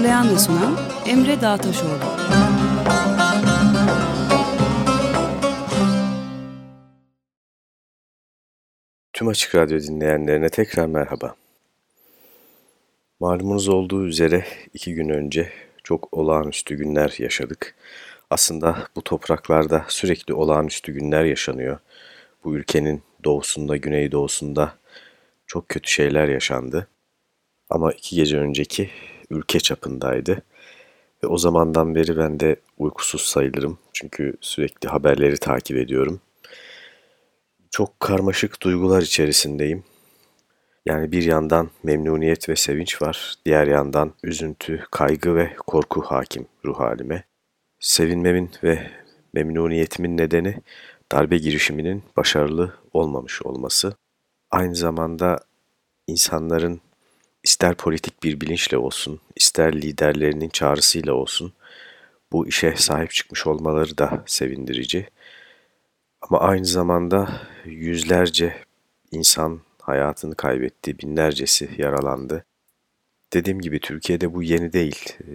Hazırlayan ve sunan Emre Dağtaşoğlu. Tüm Açık Radyo dinleyenlerine tekrar merhaba. Malumunuz olduğu üzere iki gün önce çok olağanüstü günler yaşadık. Aslında bu topraklarda sürekli olağanüstü günler yaşanıyor. Bu ülkenin doğusunda, güneydoğusunda çok kötü şeyler yaşandı. Ama iki gece önceki ülke çapındaydı. Ve o zamandan beri ben de uykusuz sayılırım. Çünkü sürekli haberleri takip ediyorum. Çok karmaşık duygular içerisindeyim. Yani bir yandan memnuniyet ve sevinç var, diğer yandan üzüntü, kaygı ve korku hakim ruh halime. Sevinmemin ve memnuniyetimin nedeni darbe girişiminin başarılı olmamış olması. Aynı zamanda insanların ister politik bir bilinçle olsun, ister liderlerinin çağrısıyla olsun bu işe sahip çıkmış olmaları da sevindirici. Ama aynı zamanda yüzlerce insan hayatını kaybetti, binlercesi yaralandı. Dediğim gibi Türkiye'de bu yeni değil. Ee,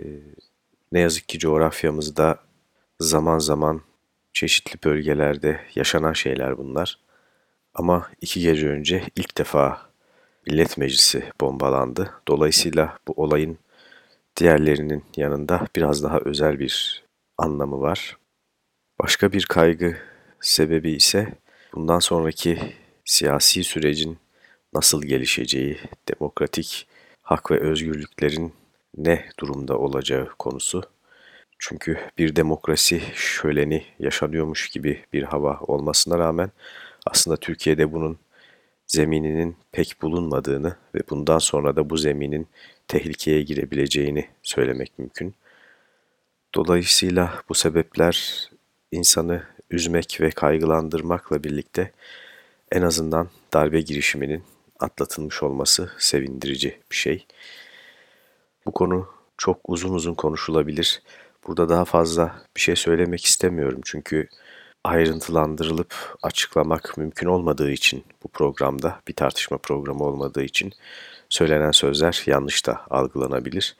ne yazık ki coğrafyamızda zaman zaman çeşitli bölgelerde yaşanan şeyler bunlar. Ama iki gece önce ilk defa Millet Meclisi bombalandı. Dolayısıyla bu olayın diğerlerinin yanında biraz daha özel bir anlamı var. Başka bir kaygı sebebi ise bundan sonraki siyasi sürecin nasıl gelişeceği, demokratik hak ve özgürlüklerin ne durumda olacağı konusu. Çünkü bir demokrasi şöleni yaşanıyormuş gibi bir hava olmasına rağmen aslında Türkiye'de bunun zemininin pek bulunmadığını ve bundan sonra da bu zeminin tehlikeye girebileceğini söylemek mümkün. Dolayısıyla bu sebepler insanı üzmek ve kaygılandırmakla birlikte en azından darbe girişiminin atlatılmış olması sevindirici bir şey. Bu konu çok uzun uzun konuşulabilir. Burada daha fazla bir şey söylemek istemiyorum çünkü ayrıntılandırılıp açıklamak mümkün olmadığı için bu programda bir tartışma programı olmadığı için söylenen sözler yanlış da algılanabilir.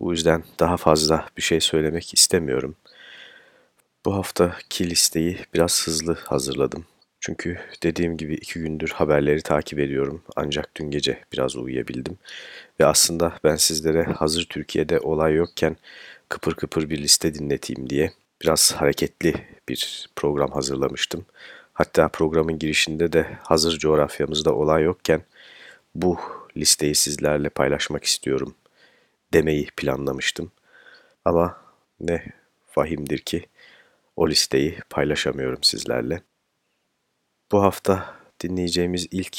Bu yüzden daha fazla bir şey söylemek istemiyorum. Bu haftaki listeyi biraz hızlı hazırladım. Çünkü dediğim gibi iki gündür haberleri takip ediyorum ancak dün gece biraz uyuyabildim. Ve aslında ben sizlere hazır Türkiye'de olay yokken kıpır kıpır bir liste dinleteyim diye biraz hareketli bir program hazırlamıştım. Hatta programın girişinde de hazır coğrafyamızda olay yokken bu listeyi sizlerle paylaşmak istiyorum demeyi planlamıştım. Ama ne vahimdir ki o listeyi paylaşamıyorum sizlerle. Bu hafta dinleyeceğimiz ilk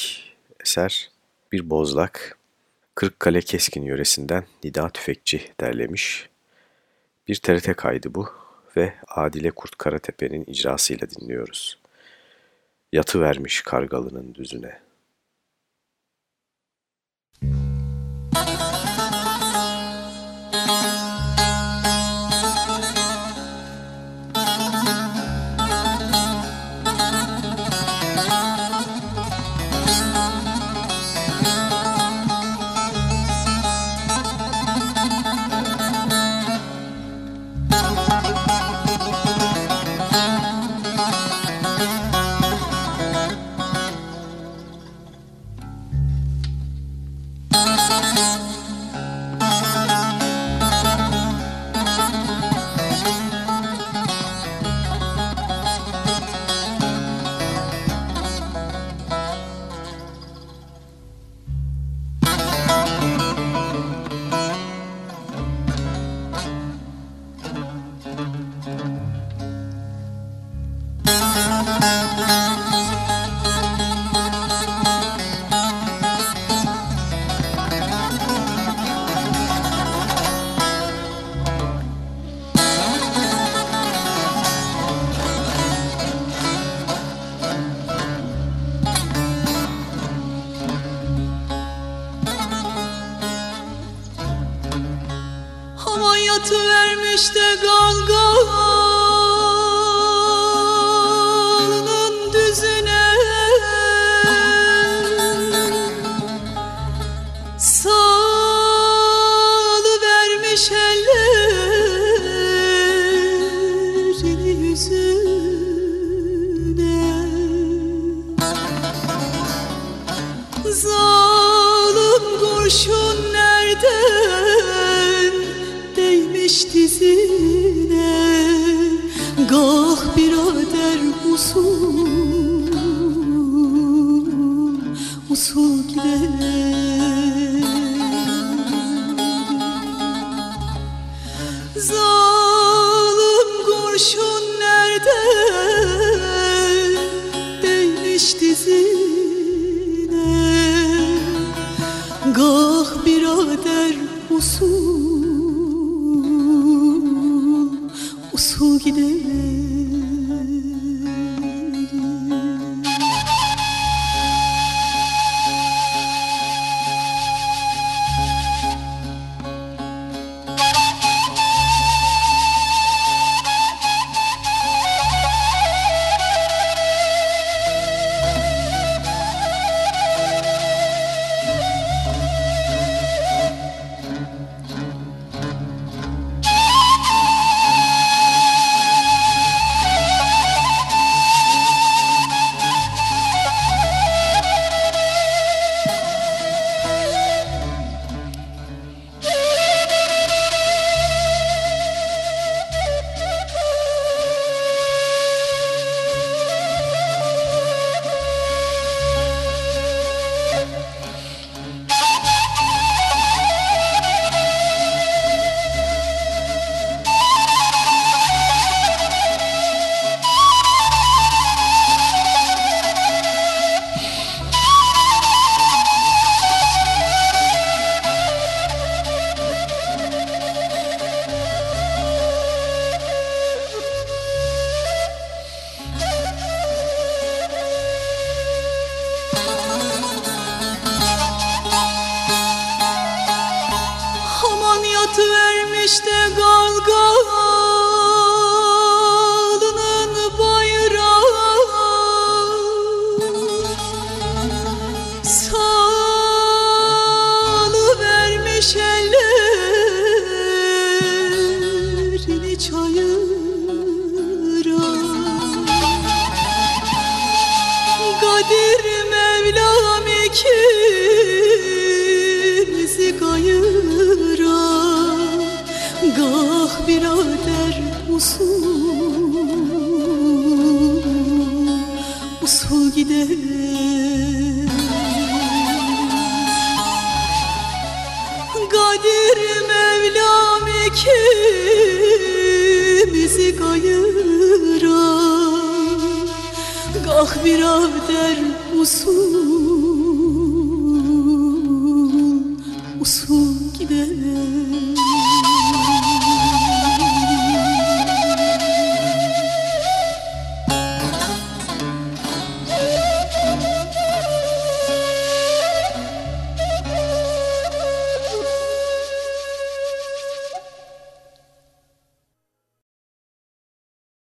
eser bir bozlak. Kırıkkale Keskin yöresinden Nida Tüfekçi derlemiş. Bir TRT kaydı bu ve Adile Kurt Karatepe'nin icrasıyla dinliyoruz. Yatı vermiş kargalının düzüne. hayat vermiş de ganga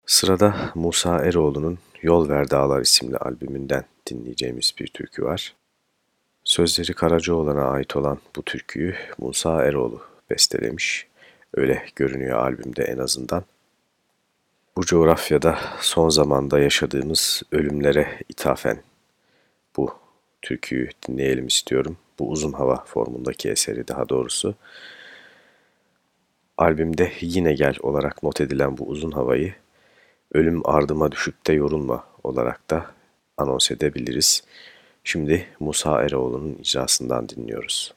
Sırada Musa Eroğlu'nun Yol Ver Dağlar isimli albümünden dinleyeceğimiz bir türkü var. Sözleri Karacaoğlan'a ait olan bu türküyü Musa Eroğlu bestelemiş. Öyle görünüyor albümde en azından. Bu coğrafyada son zamanda yaşadığımız ölümlere ithafen bu türküyü dinleyelim istiyorum. Bu uzun hava formundaki eseri daha doğrusu. Albümde yine gel olarak not edilen bu uzun havayı ölüm ardıma düşüp de yorulma olarak da anons edebiliriz. Şimdi Musa Eroğlu'nun icrasından dinliyoruz.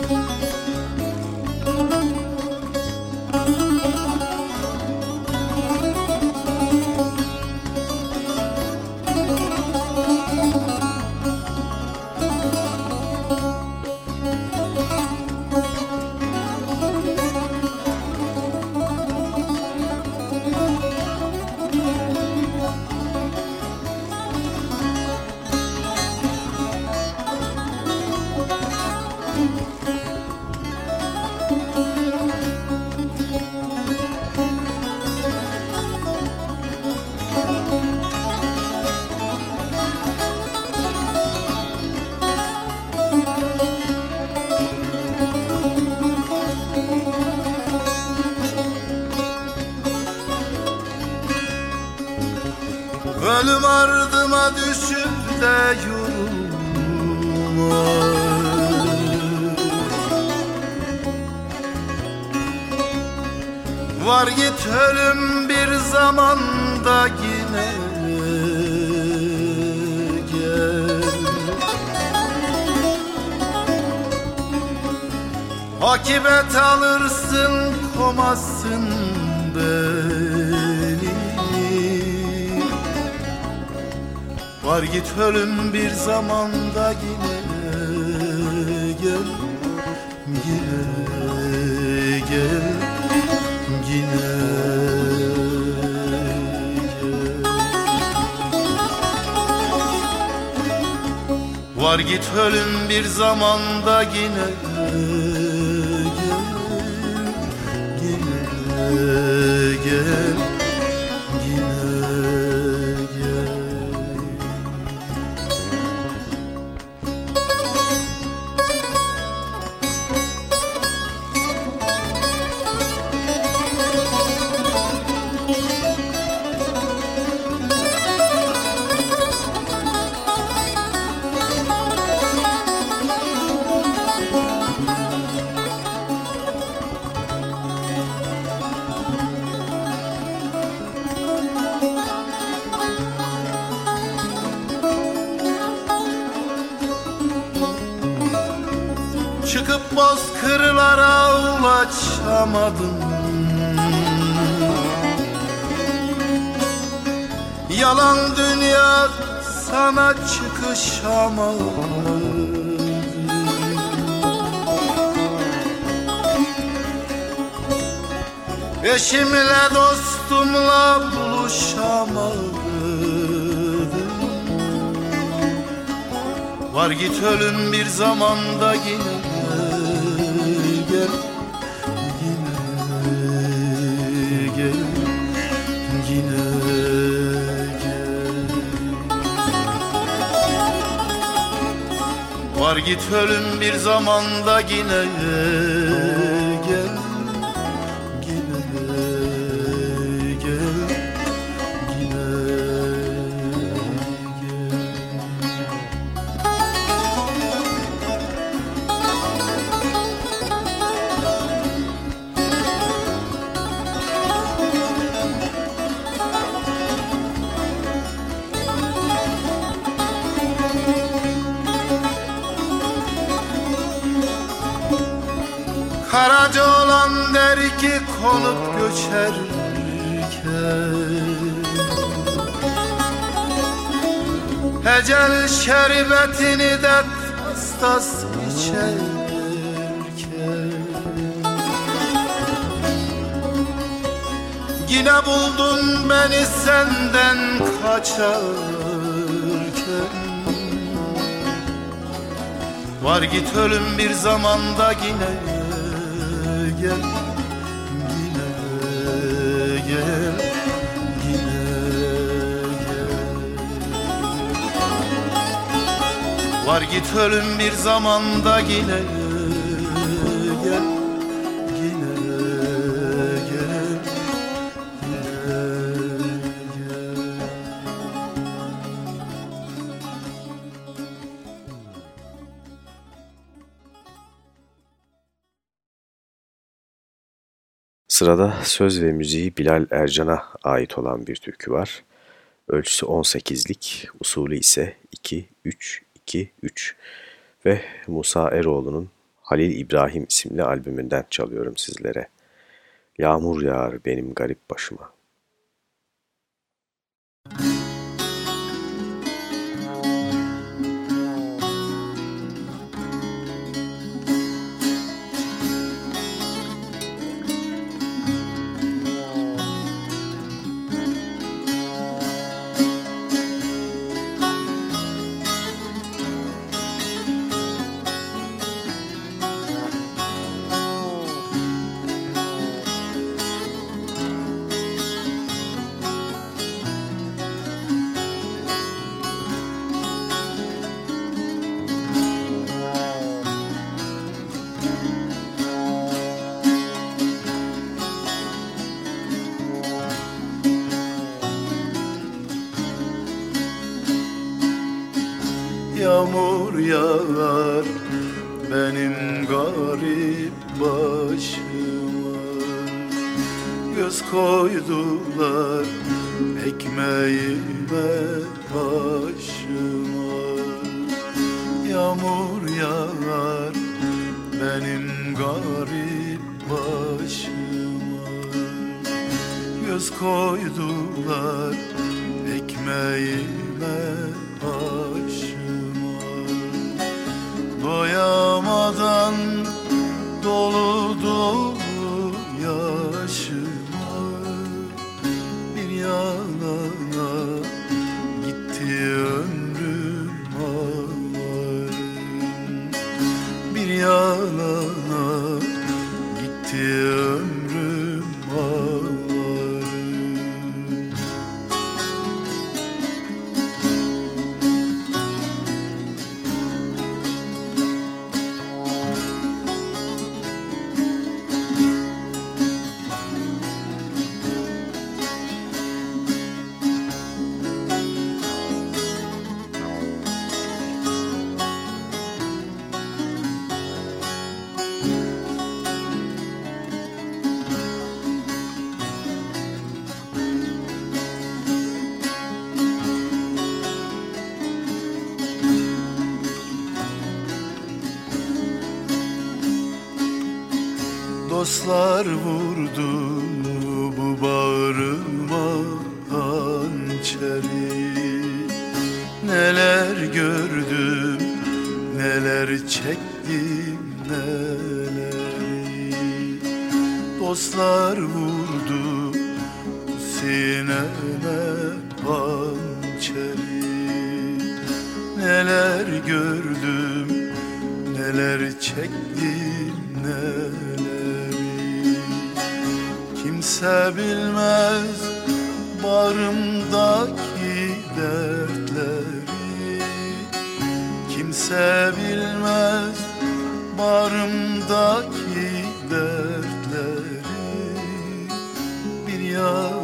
Müzik ardıma düşüp de yorulma Var git ölüm bir zamanda yine gel. Akibet alırsın komazsın Var git ölüm bir zamanda yine gel Yine gel Yine Var git ölüm bir zamanda yine ulaşamadım Yalan dünya sana çıkışamadım Eşimle dostumla buluşamadım. Var git ölüm bir zamanda yine gel gel Yine gel Var git ölüm bir zamanda yine. gel konup göçerken Ecel şerbetini de tas tas içerken Yine buldun beni senden kaçarken Var git ölüm bir zamanda yine Var git ölüm bir zamanda yine gel Yine gel Sırada söz ve müziği Bilal Ercan'a ait olan bir türkü var. Ölçüsü 18'lik, usulü ise 2-3-2-3 ve Musa Eroğlu'nun Halil İbrahim isimli albümünden çalıyorum sizlere. Yağmur yağar benim garip başıma. Koydular ekmeğime başıma. Yağmur yağar benim garip başıma. Göz koydular ekmeğime başıma. Doyamadan dolu hançeri Neler gördüm, neler çektim, neleri. Kimse bilmez bağrımdaki dertleri. Kimse bilmez bağrımdaki dertleri. Bir yana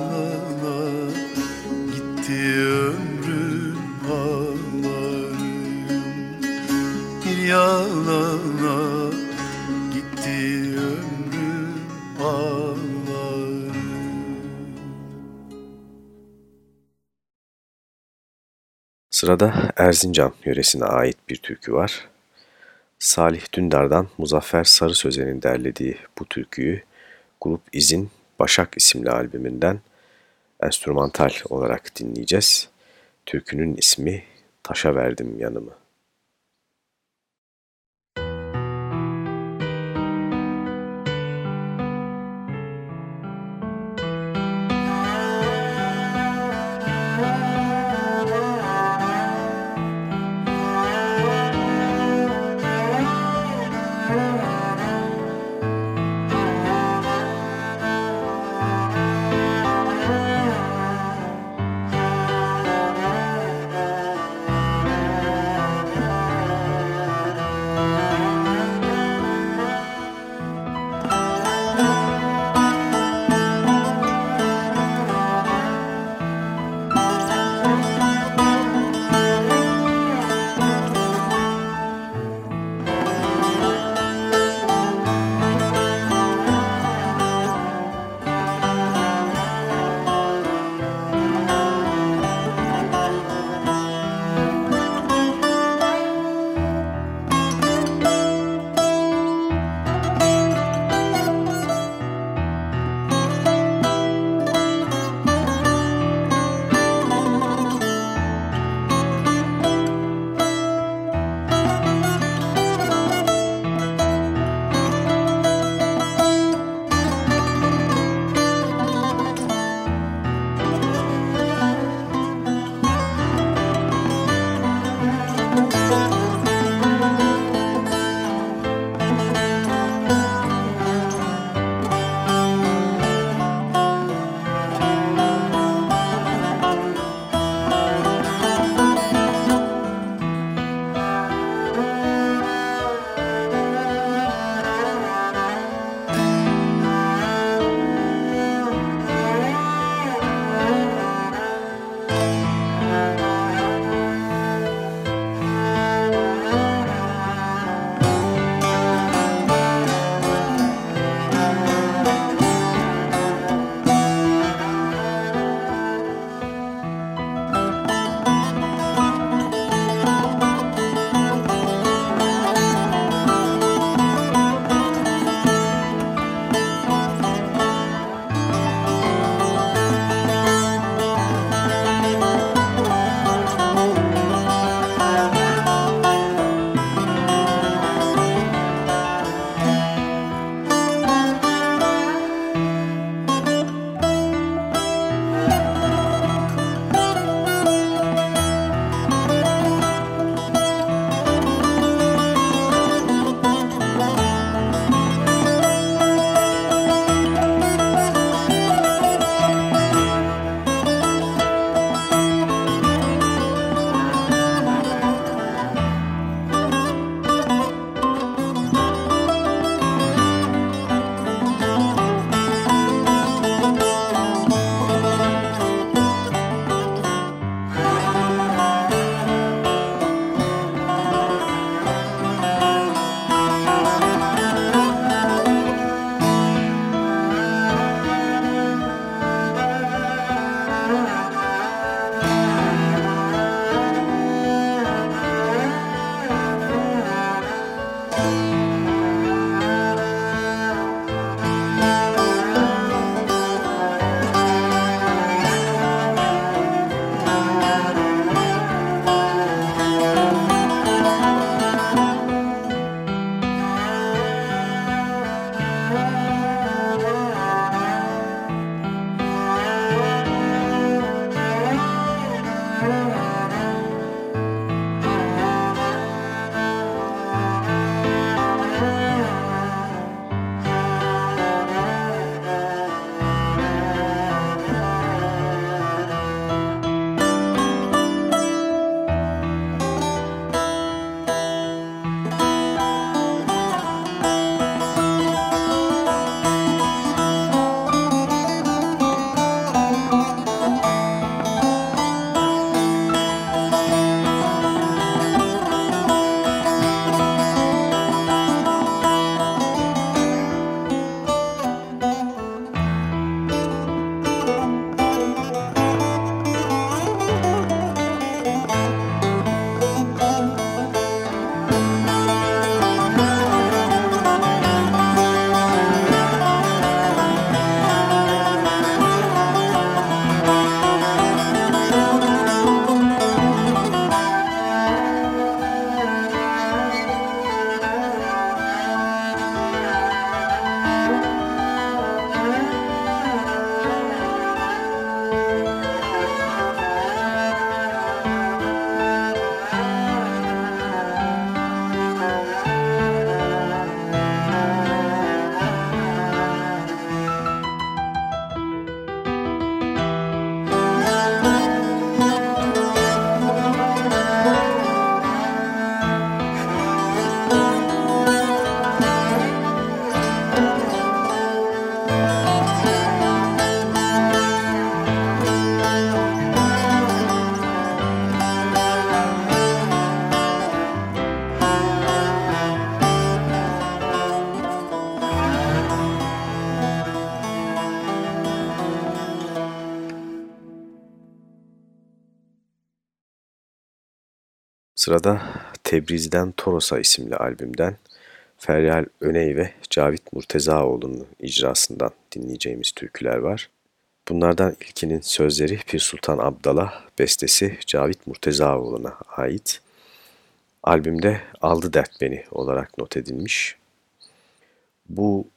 Sırada Erzincan yöresine ait bir türkü var. Salih Dündar'dan Muzaffer Sarı Sözen'in derlediği bu türküyü Grup İzin Başak isimli albümünden enstrümantal olarak dinleyeceğiz. Türkünün ismi Taşa Verdim Yanımı. Sırada Tebriz'den Toros'a isimli albümden Feryal Öney ve Cavit Murtezaoğlu'nun icrasından dinleyeceğimiz türküler var. Bunlardan ilkinin sözleri Pir Sultan Abdallah, bestesi Cavit Murtezaoğlu'na ait. Albümde Aldı Dert Beni olarak not edilmiş. Bu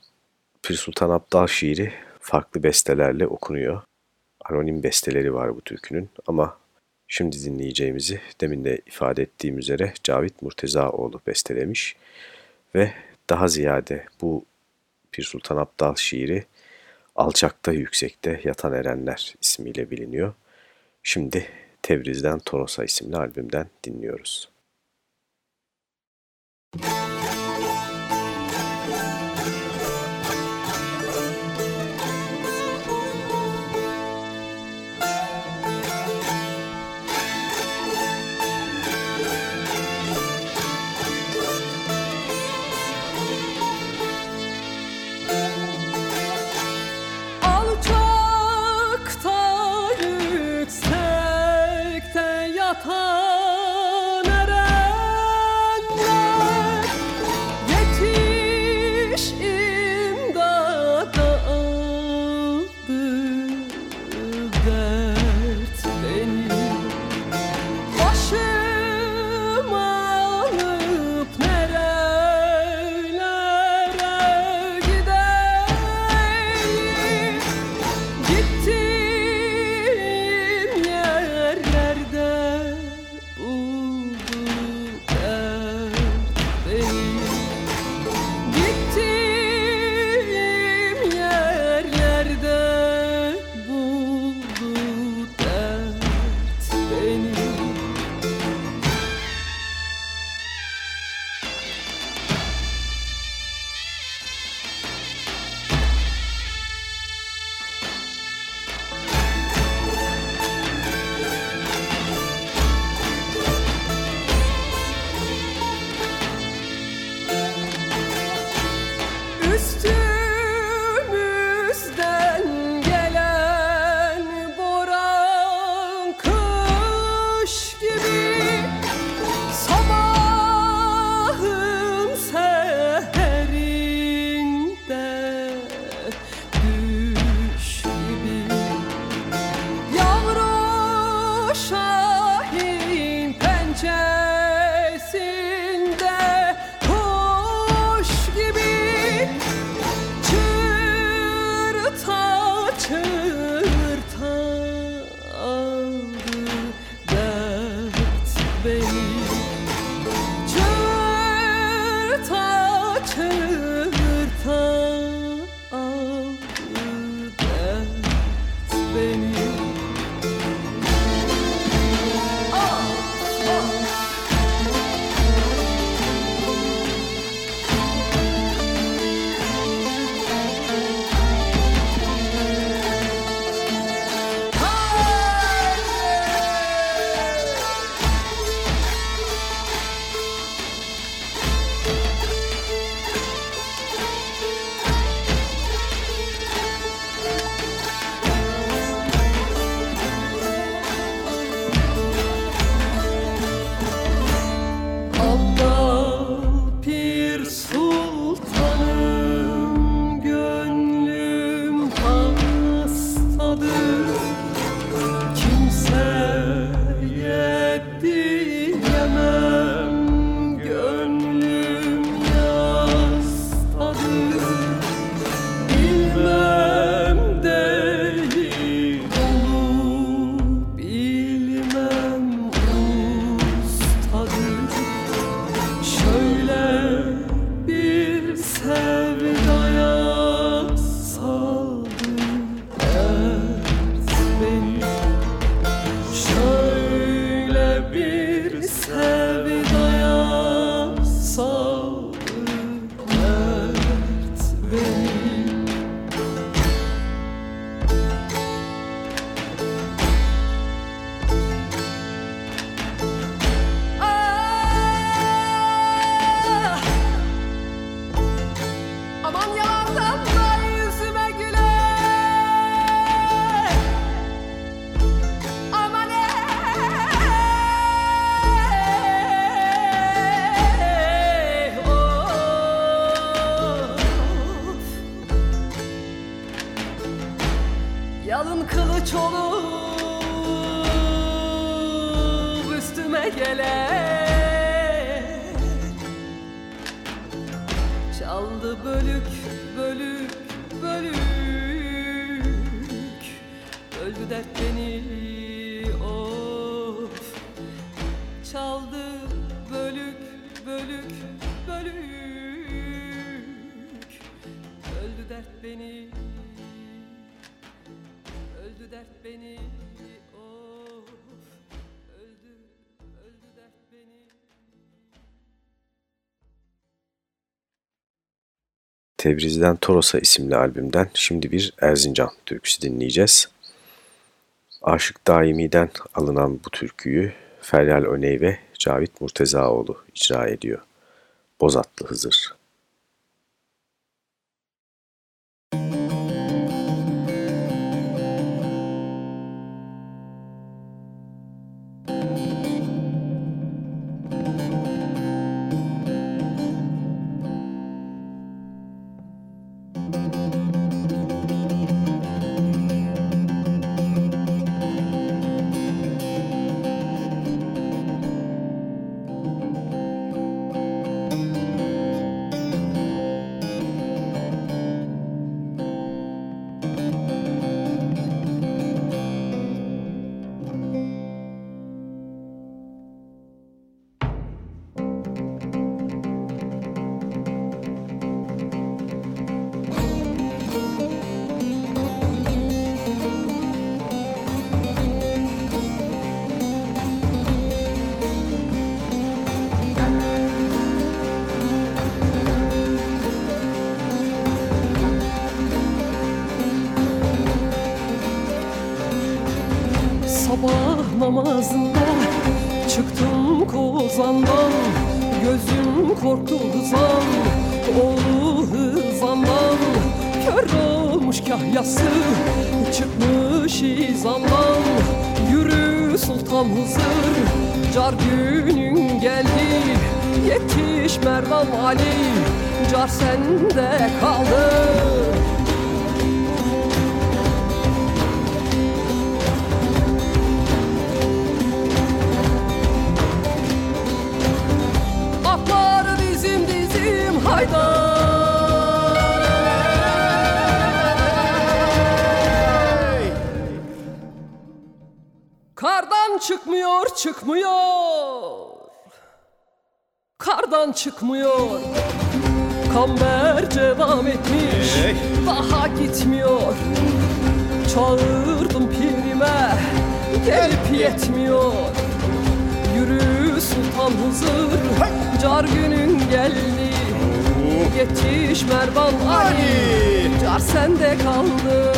Pir Sultan Abdal şiiri farklı bestelerle okunuyor. Anonim besteleri var bu türkünün ama şimdi dinleyeceğimizi demin de ifade ettiğim üzere Cavit Murtezaoğlu bestelemiş ve daha ziyade bu Pir Sultan Abdal şiiri Alçakta Yüksekte Yatan Erenler ismiyle biliniyor. Şimdi Tebriz'den Toros'a isimli albümden dinliyoruz. Müzik Tebriz'den Toros'a isimli albümden şimdi bir Erzincan türküsü dinleyeceğiz. Aşık Daimi'den alınan bu türküyü Feryal Öney ve Cavit Murtezaoğlu icra ediyor. Bozatlı Hızır. Sabah namazında çıktım kozandan Gözüm korktu hızan, oğlu hızandan Kör olmuş kahyası, çıkmış izandan Yürü sultan Hızır, car günün geldi Yetiş Merdan Ali, car sende kaldı çıkmıyor çıkmıyor. Kardan çıkmıyor. Kamber devam etmiş. Daha gitmiyor. Çağırdım pirime. Gelip yetmiyor Yürü sultan huzur. Car günün geldi. Yetiş Mervan Ali. Car sende kaldı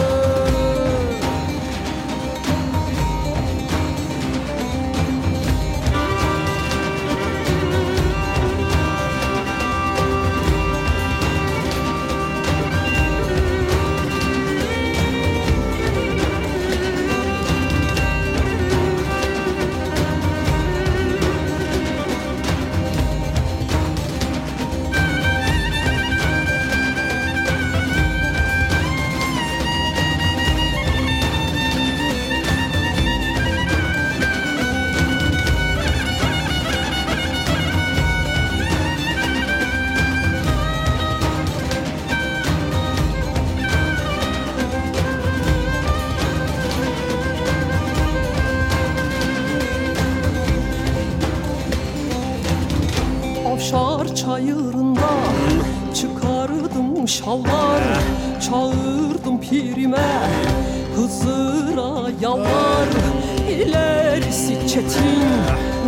çetin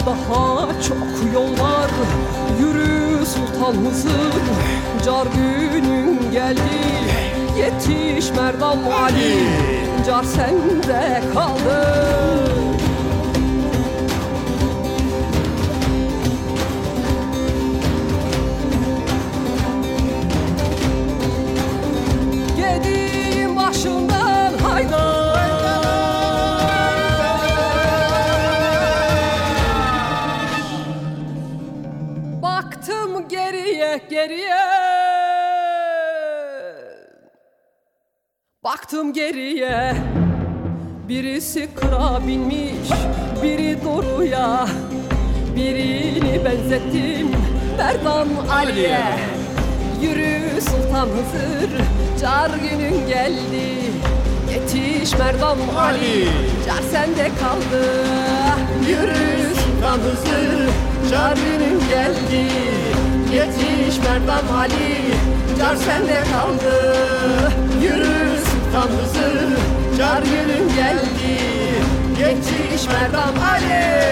daha çok yollar. Yürü Sultan Hızır Car günün geldi. Yetiş Merdan Ali Car sende kaldı geriye. Birisi kıra binmiş Biri doğruya. Benzettim Merdan Ali'ye. Yürü Sultan Hızır Car günün geldi. Yetiş Merdan Ali Car sende kaldı. Yürü Sultan Hızır Car günün geldi. Yetiş Merdan Ali Car sende kaldı. Yürü Hızır Car günün geldi Yetiş Merdan Ali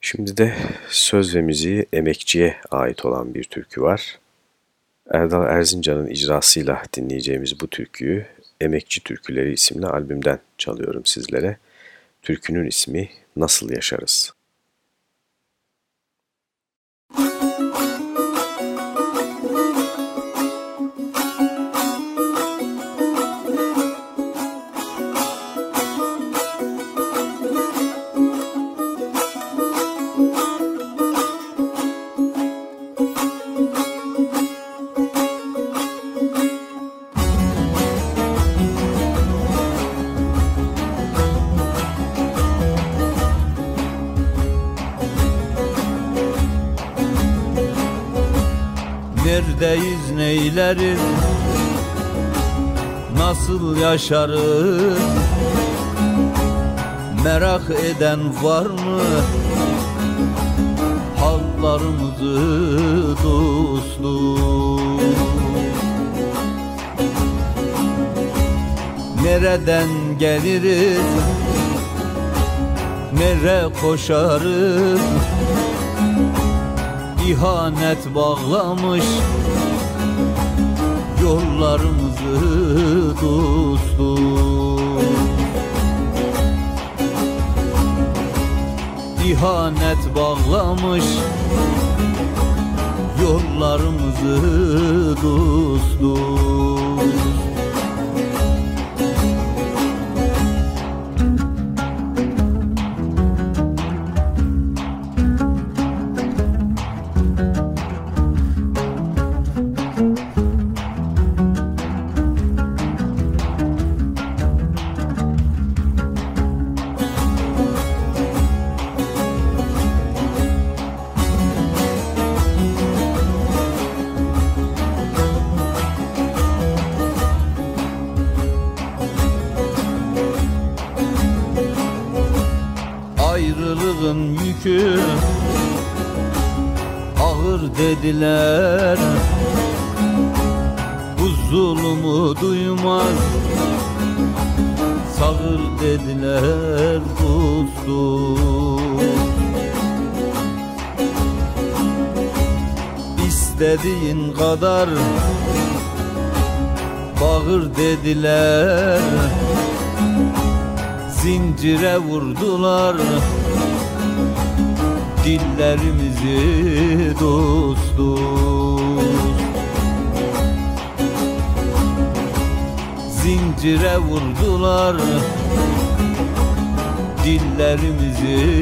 Şimdi de söz ve müziği emekçiye ait olan bir türkü var. Erdal Erzincan'ın icrasıyla dinleyeceğimiz bu türküyü Emekçi Türküleri isimli albümden çalıyorum sizlere. Türkünün ismi Nasıl Yaşarız? Neredeyiz neyleriz? Nasıl yaşarız? Merak eden var mı? Hallarımızı dostum Nereden geliriz? Nere koşarız? İhanet bağlamış Yollarımızı dostum İhanet bağlamış Yollarımızı dostum dediler Bu zulümü duymaz. Sağır dediler dostum İstediğin kadar Bağır dediler. Zincire vurdular vurdular. Dillerimizi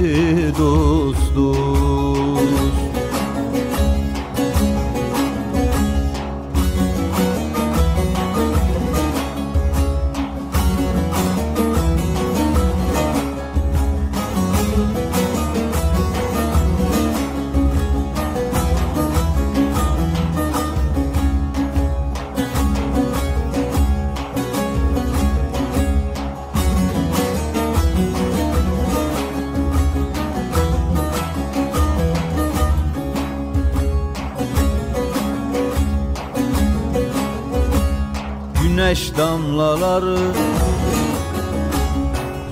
güneş damlaları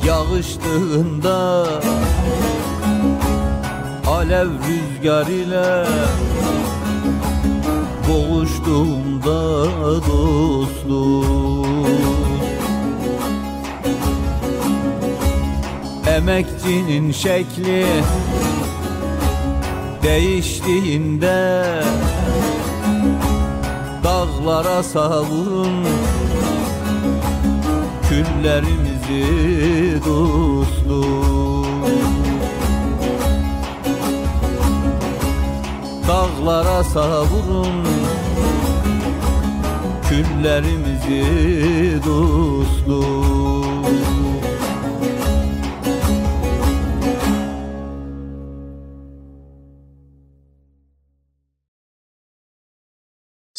Yağıştığında Alev rüzgar ile Boğuştuğumda dostum. Emekçinin şekli Değiştiğinde Dağlara savurun Küllerimizi dostum. Dağlara savurun. Küllerimizi dostum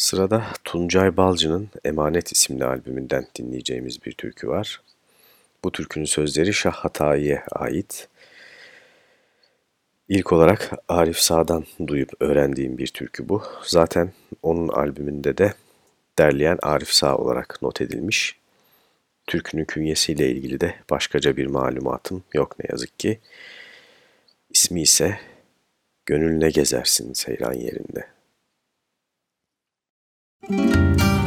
Sırada Tuncay Balcı'nın Emanet isimli albümünden dinleyeceğimiz bir türkü var. Bu türkünün sözleri Şah Hatayi'ye ait. İlk olarak Arif Sağ'dan duyup öğrendiğim bir türkü bu. Zaten onun albümünde de derleyen Arif Sağ olarak not edilmiş. Türkünün künyesiyle ilgili de başkaca bir malumatım yok ne yazık ki. İsmi ise Gönül gezersin seyran yerinde. Música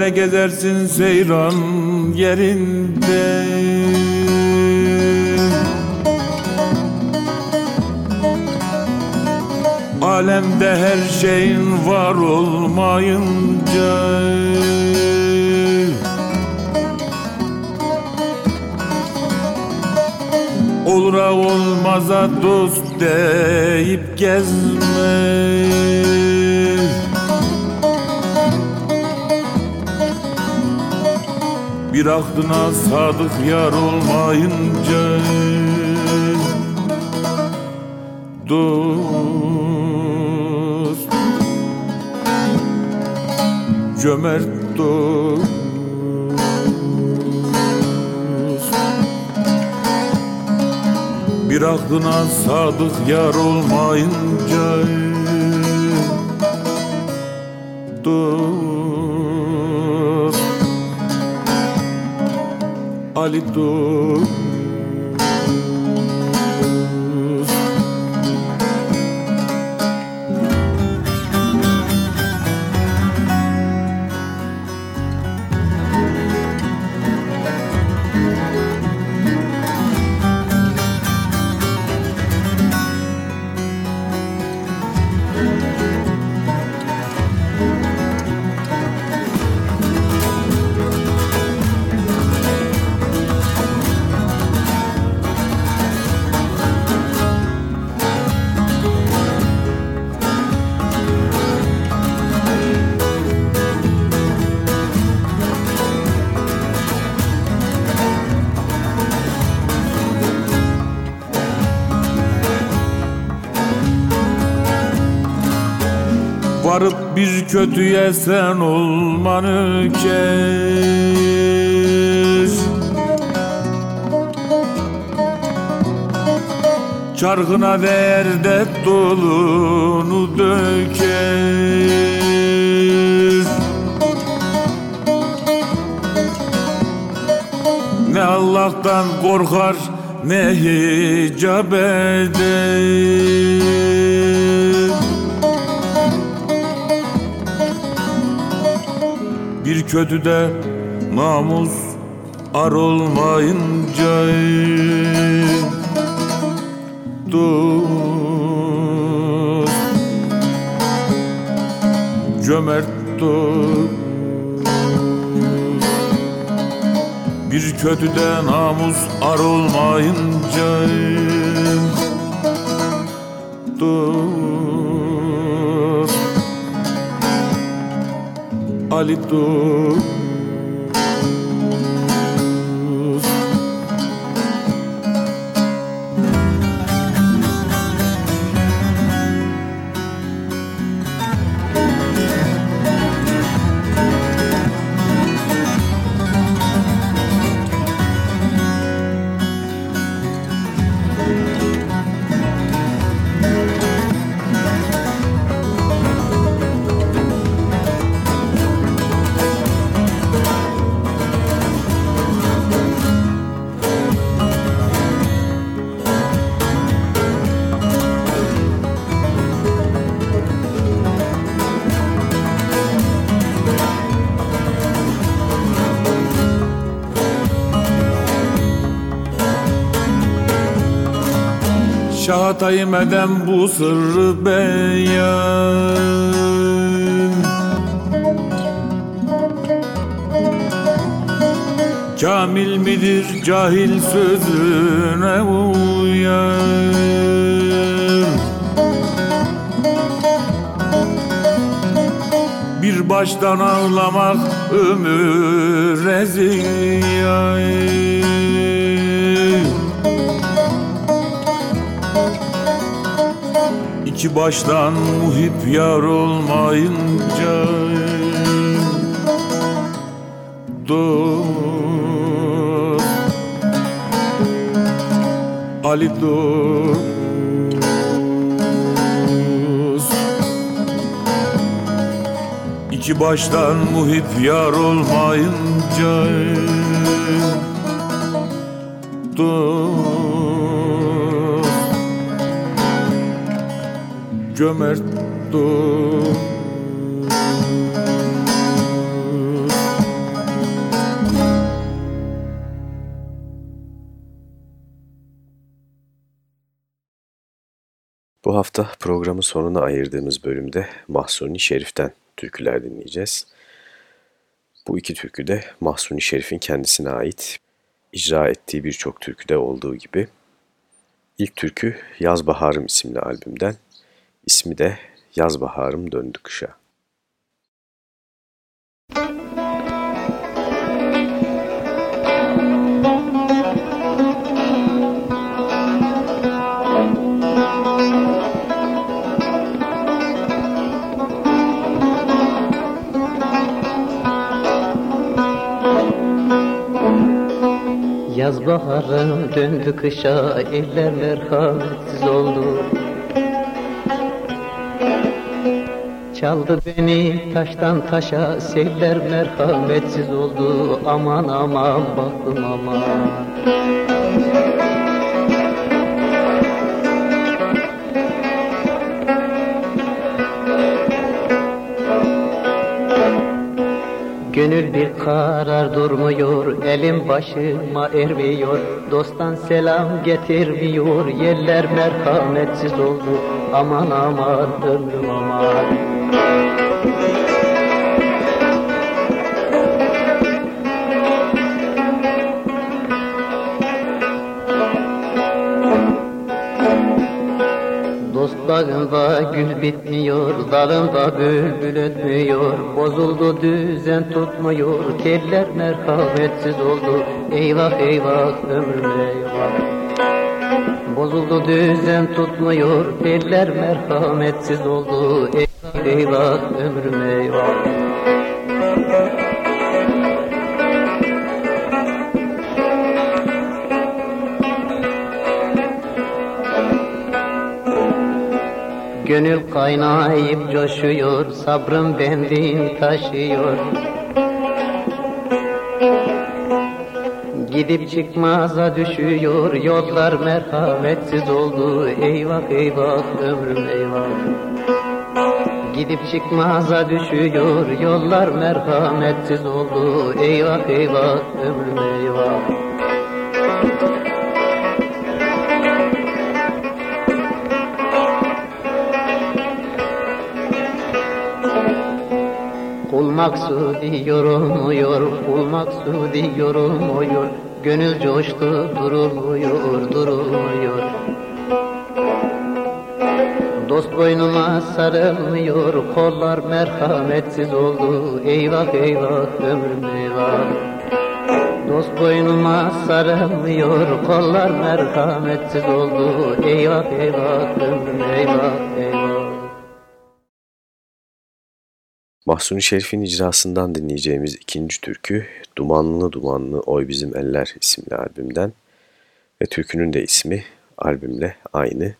Müzik gezersin seyran yerinde. Alemde her şeyin var olmayınca. Olura olmaza dost deyip gezme Bir ahdına sadık yar olmayınca Dost Cömert dost. Bir aklına sadık yar olmayınca hálito Varıp kötüye sen olmanı kes. Çarkına derde dolunu döker Ne Allah'tan korkar ne hicap eder kötüde namus ar olmayınca Dost Cömert dost Bir kötüde namus ar olmayınca Dost insólito. Çağatay'ım eden bu sırrı beyan. Kamil midir cahil sözüne uyan? Bir baştan ağlamak ömür rezil İki baştan muhip yar olmayınca Dost Ali dost. İki baştan muhip yar olmayınca Dost cömert dost Bu hafta programın sonuna ayırdığımız bölümde Mahsuni Şerif'ten türküler dinleyeceğiz. Bu iki türkü de Mahsuni Şerif'in kendisine ait icra ettiği birçok türküde olduğu gibi. İlk türkü Yaz Baharım isimli albümden İsmi de Yaz Baharım Döndü Kışa. Yaz baharım döndü kışa, eller merhametsiz oldu. Çaldı beni taştan taşa Seller merhametsiz oldu. Aman aman baktım aman. Gönül bir karar durmuyor, elim başıma ermiyor, dosttan selam getirmiyor, yerler merhametsiz oldu, aman aman ömrüm aman. Bağında gül bitmiyor, dalında bülbül ötmüyor. Bozuldu düzen tutmuyor, teller merhametsiz oldu. Eyvah eyvah ömrüm eyvah. Bozuldu düzen tutmuyor, teller merhametsiz oldu. Eyvah eyvah ömrüm eyvah Gönül kaynayıp coşuyor, sabrım bendin taşıyor. Gidip çıkmaza düşüyor, yollar merhametsiz oldu. Eyvah eyvah ömrüm eyvah. Gidip çıkmaza düşüyor, yollar merhametsiz oldu. Eyvah eyvah ömrüm eyvah. maksudi yorulmuyor, kul maksudi yorulmuyor, gönül coştu durulmuyor, durulmuyor. Dost boynuma sarılmıyor, kollar merhametsiz oldu, eyvah eyvah ömrüm eyvah. Dost boynuma sarılmıyor, kollar merhametsiz oldu, eyvah eyvah ömrüm eyvah eyvah. Mahsuni Şerif'in icrasından dinleyeceğimiz ikinci türkü Dumanlı Dumanlı Oy Bizim Eller isimli albümden ve türkünün de ismi albümle aynı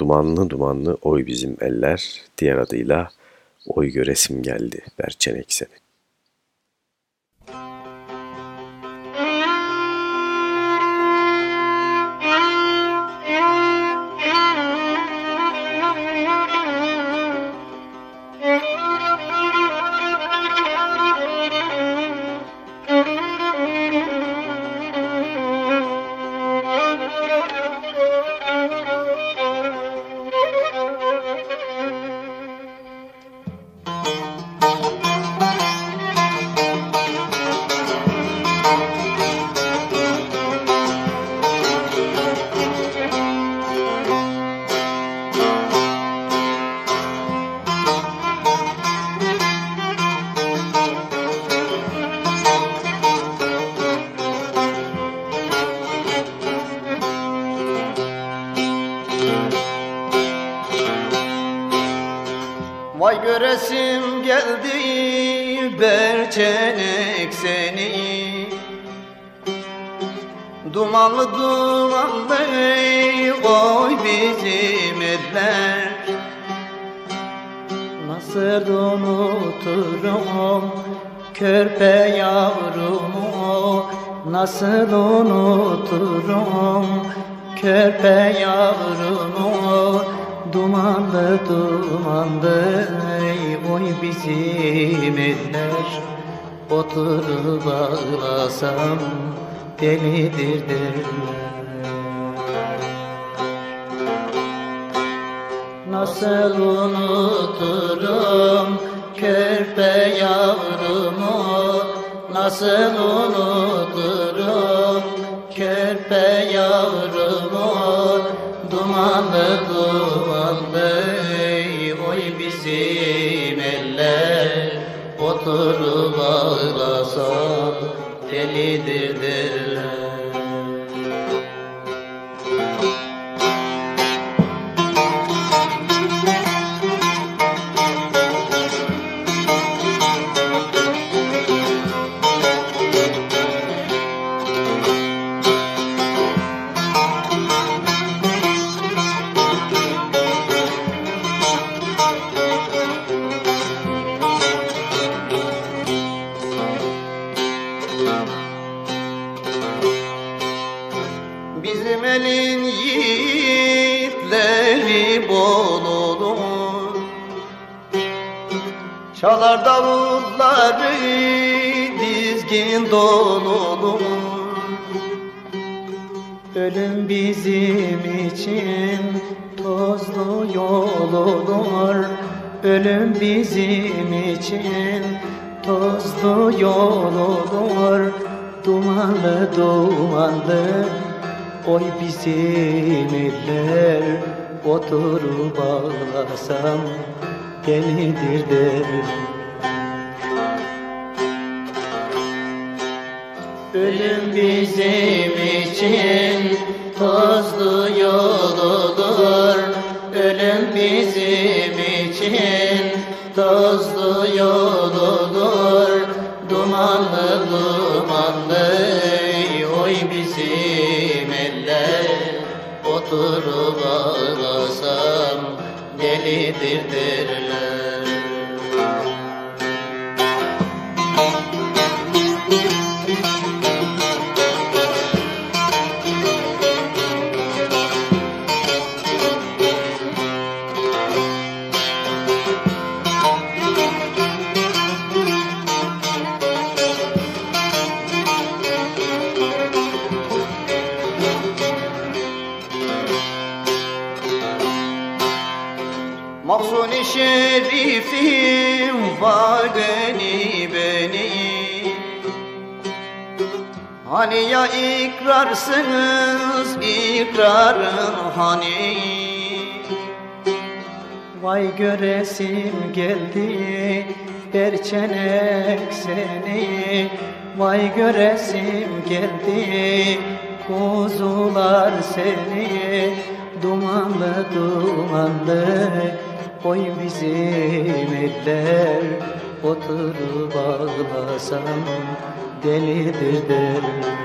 Dumanlı Dumanlı Oy Bizim Eller diğer adıyla Oy Göresim Geldi Berçen Ekseni. Oturup ağlasam delidir derler Nasıl unuturum körpe yavrumu? Nasıl unuturum körpe yavrumu? Dumanlı dumanlı oy bizim eller. Oturup ağlasam delidir oy bizim eller Oturup ağlasam delidir derim. Ölüm bizim için tozlu yol olur Ölüm bizim için tozlu yol olur Dumanlı dumanlı oy bizim Oturup ağlasam delidir derler Hani ya ikrarsınız ikrarın hani? Vay göresim geldi berçenek seni. Vay göresim geldi kuzular seni. Dumanlı dumanlı oy bizim eller Oturup ağlasam delidir derim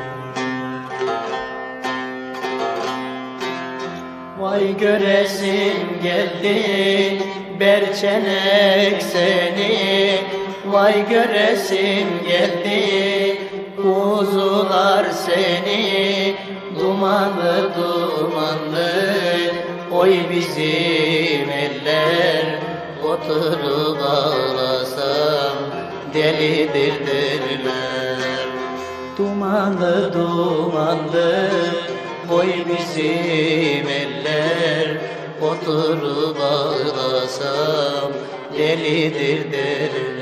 Vay göresim geldi berçenek seni. Vay göresim geldi kuzular seni. Dumanlı dumanlı oy bizim eller. Oturup ağlasam delidir derler Dumanlı dumanlı Oy bizim eller. Oturup ağlasam Delidir derler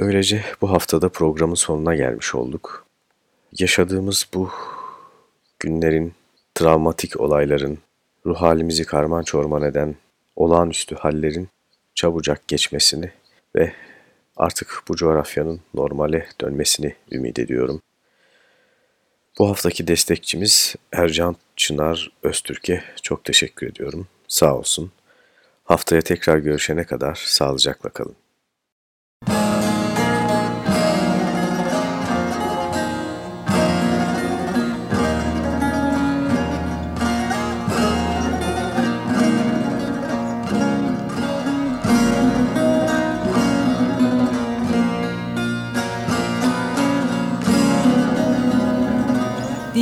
Böylece bu haftada programın sonuna gelmiş olduk. Yaşadığımız bu günlerin, travmatik olayların, ruh halimizi karman çorman eden olağanüstü hallerin çabucak geçmesini ve artık bu coğrafyanın normale dönmesini ümit ediyorum. Bu haftaki destekçimiz Ercan Çınar Öztürk'e çok teşekkür ediyorum. Sağ olsun. Haftaya tekrar görüşene kadar sağlıcakla kalın.